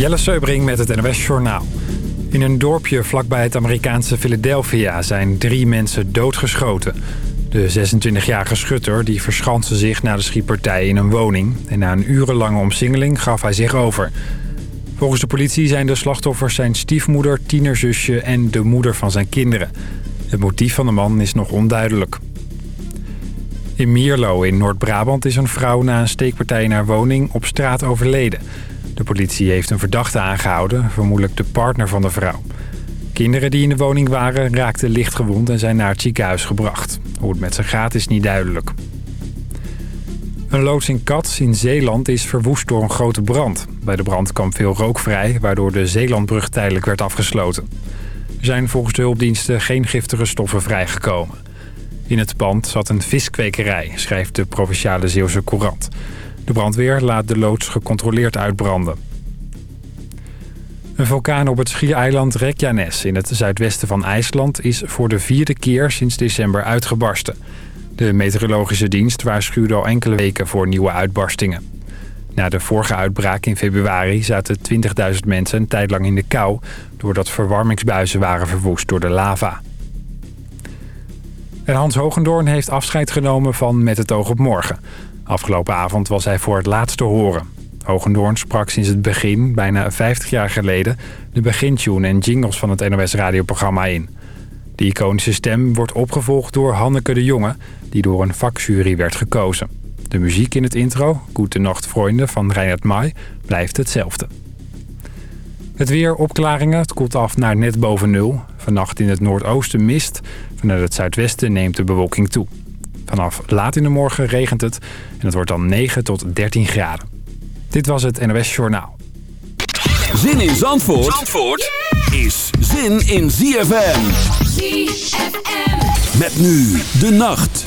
Jelle Seubring met het NOS Journaal. In een dorpje vlakbij het Amerikaanse Philadelphia zijn drie mensen doodgeschoten. De 26-jarige schutter die verschanste zich na de schietpartij in een woning... en na een urenlange omsingeling gaf hij zich over. Volgens de politie zijn de slachtoffers zijn stiefmoeder, tienerzusje en de moeder van zijn kinderen. Het motief van de man is nog onduidelijk. In Mierlo in Noord-Brabant is een vrouw na een steekpartij in haar woning op straat overleden... De politie heeft een verdachte aangehouden, vermoedelijk de partner van de vrouw. Kinderen die in de woning waren raakten lichtgewond en zijn naar het ziekenhuis gebracht. Hoe het met ze gaat is niet duidelijk. Een loods in Cats in Zeeland is verwoest door een grote brand. Bij de brand kwam veel rook vrij, waardoor de Zeelandbrug tijdelijk werd afgesloten. Er zijn volgens de hulpdiensten geen giftige stoffen vrijgekomen. In het pand zat een viskwekerij, schrijft de Provinciale Zeeuwse Courant. De brandweer laat de loods gecontroleerd uitbranden. Een vulkaan op het schiereiland Reykjanes in het zuidwesten van IJsland... is voor de vierde keer sinds december uitgebarsten. De meteorologische dienst waarschuwde al enkele weken voor nieuwe uitbarstingen. Na de vorige uitbraak in februari zaten 20.000 mensen een tijd lang in de kou... doordat verwarmingsbuizen waren verwoest door de lava. En Hans Hogendoorn heeft afscheid genomen van Met het oog op morgen... Afgelopen avond was hij voor het laatst te horen. Hogendoorn sprak sinds het begin, bijna 50 jaar geleden... de begintune en jingles van het NOS-radioprogramma in. De iconische stem wordt opgevolgd door Hanneke de Jonge... die door een vakjury werd gekozen. De muziek in het intro, Goede Nacht Vrienden van Reinhard Mai, blijft hetzelfde. Het weer opklaringen, het koelt af naar net boven nul. Vannacht in het noordoosten mist. Vanuit het zuidwesten neemt de bewolking toe. Vanaf laat in de morgen regent het en het wordt dan 9 tot 13 graden. Dit was het NOS Journaal. Zin in Zandvoort, Zandvoort is zin in ZFM. ZFM. Met nu de nacht.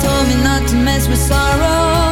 told me not to mess with sorrow.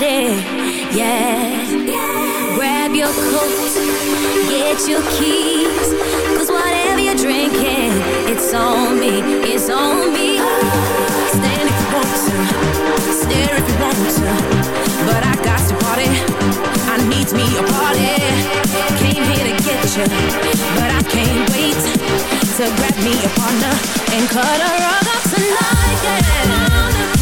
Yeah, yet. Grab your coat, get your keys. Cause whatever you're drinking, it's on me, it's on me. Stand if you want to, stare if you want to. But I got to party, I need me a party. Came here to get you, but I can't wait to grab me a partner and cut a rug up tonight. Yeah.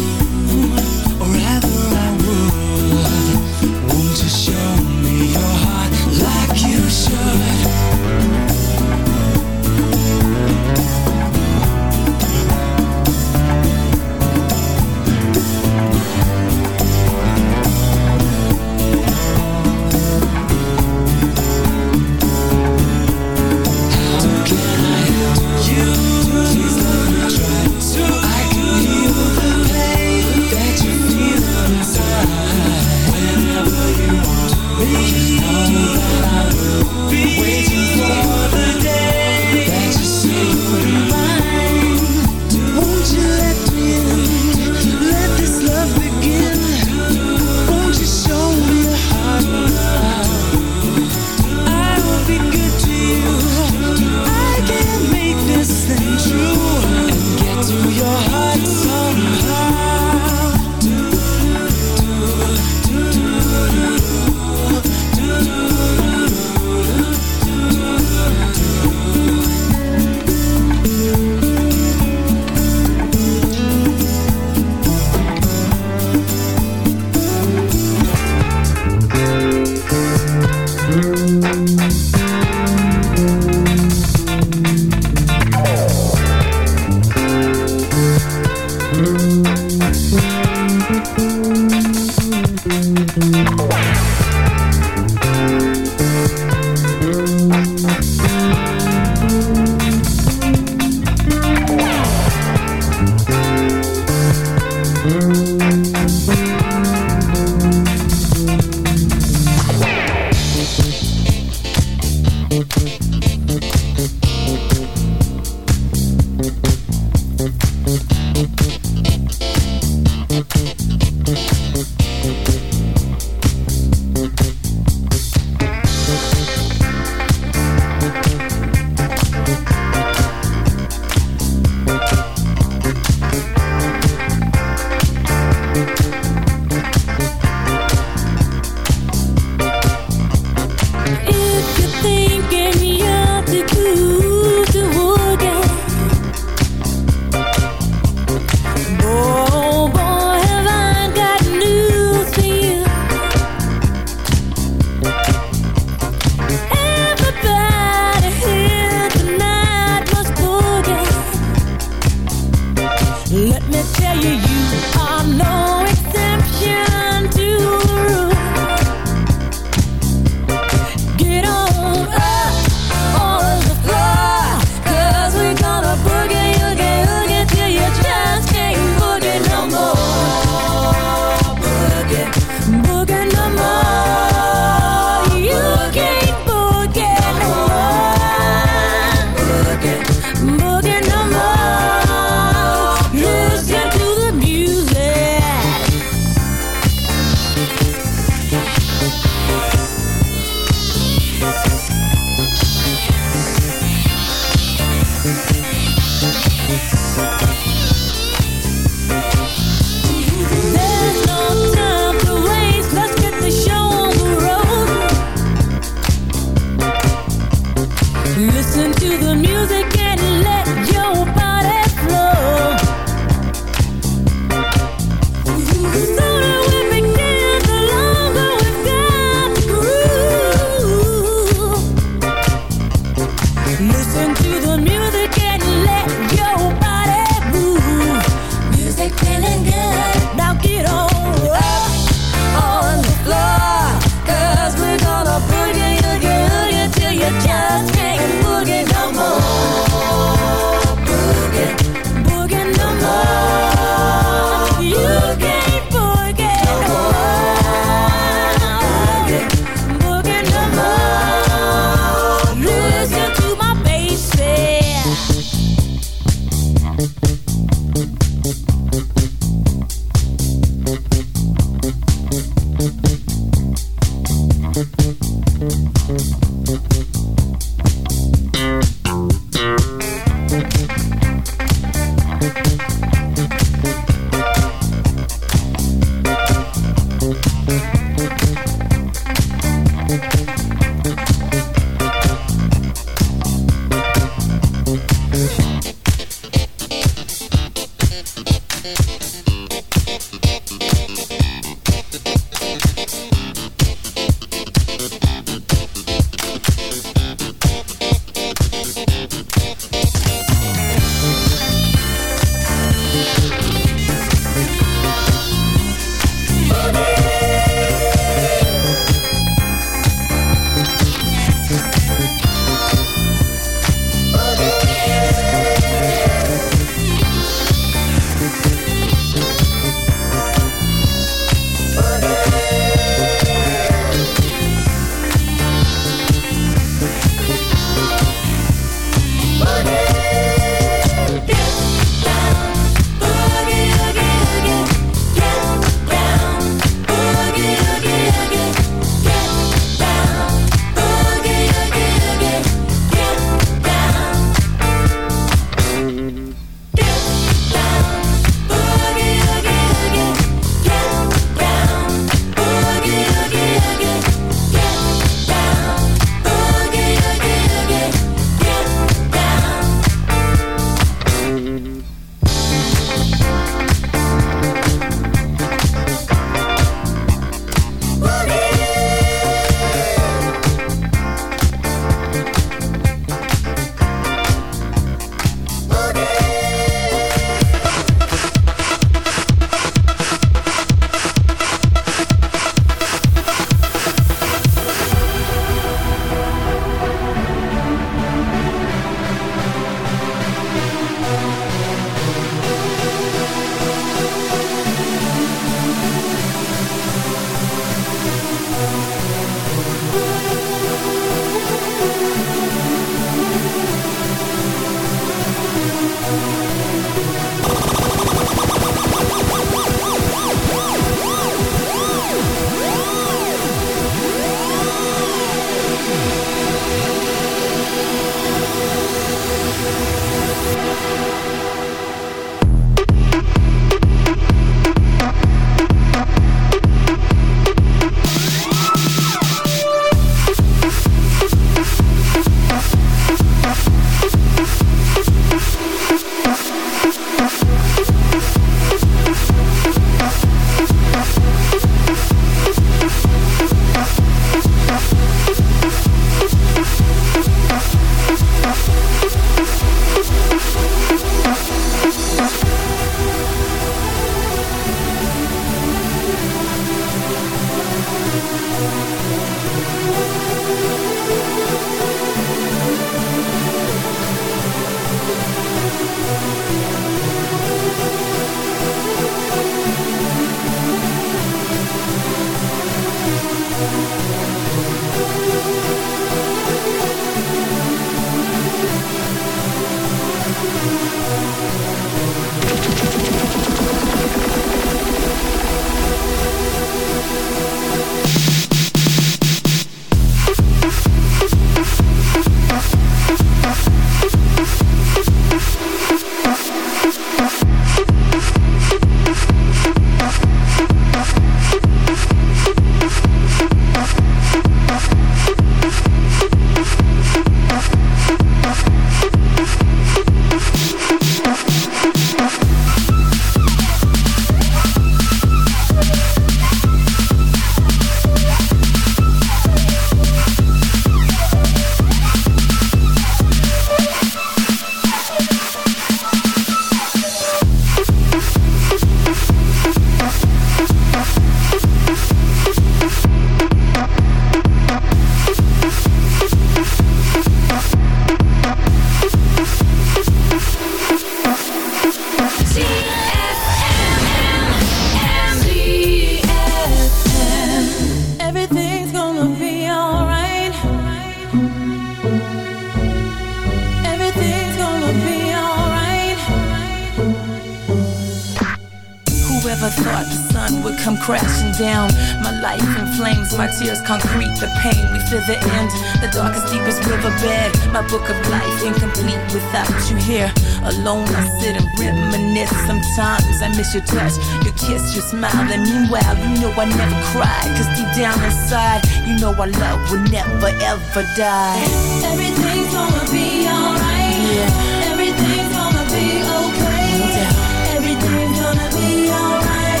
Your touch, your kiss, your smile. And meanwhile, you know I never cried. Cause deep down inside, you know our love will never ever die. Everything's gonna be alright. Yeah. Everything's gonna be okay. Doubt. Everything's gonna be alright.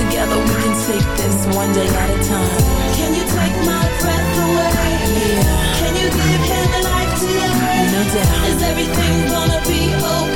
Together we can take this one day at a time. Can you take my breath away? Yeah. Can you give him a life today? No doubt. Is everything gonna be okay?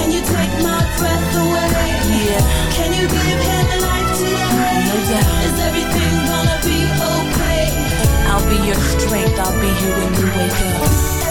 Doubt. Is everything gonna be okay? I'll be your strength. I'll be here when you wake up.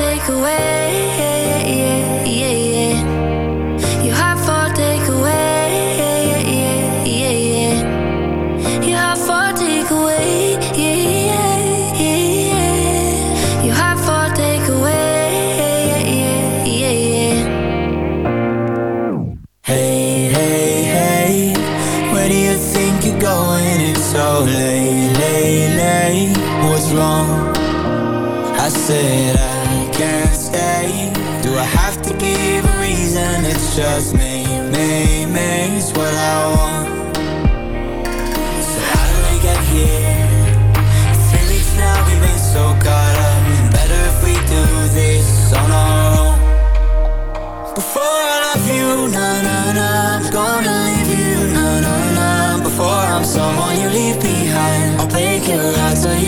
Have for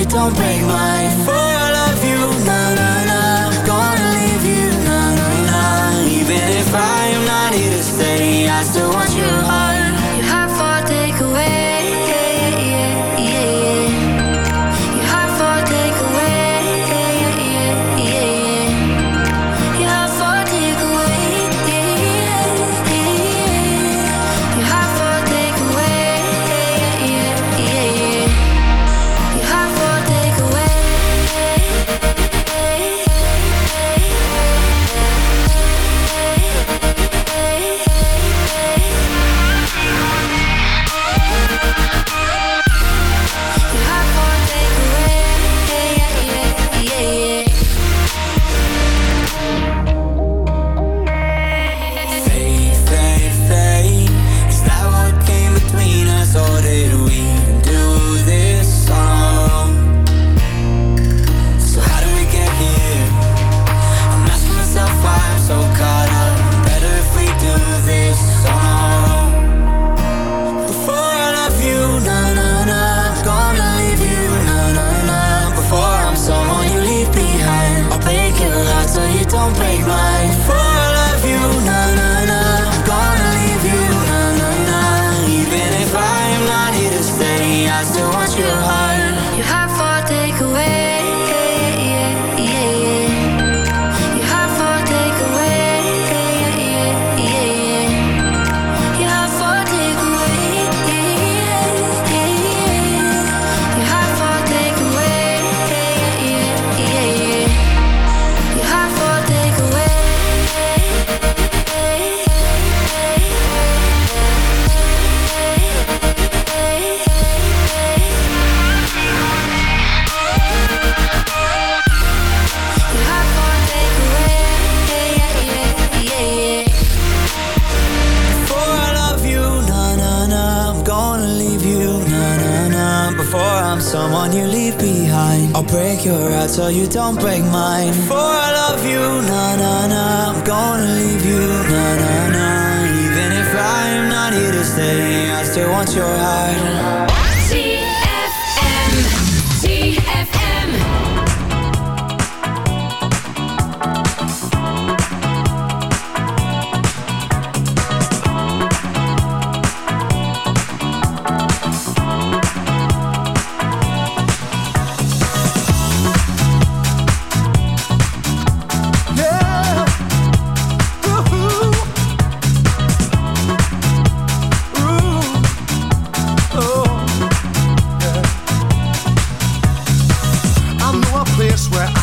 don't break mine.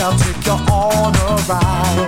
I'll take you on a ride.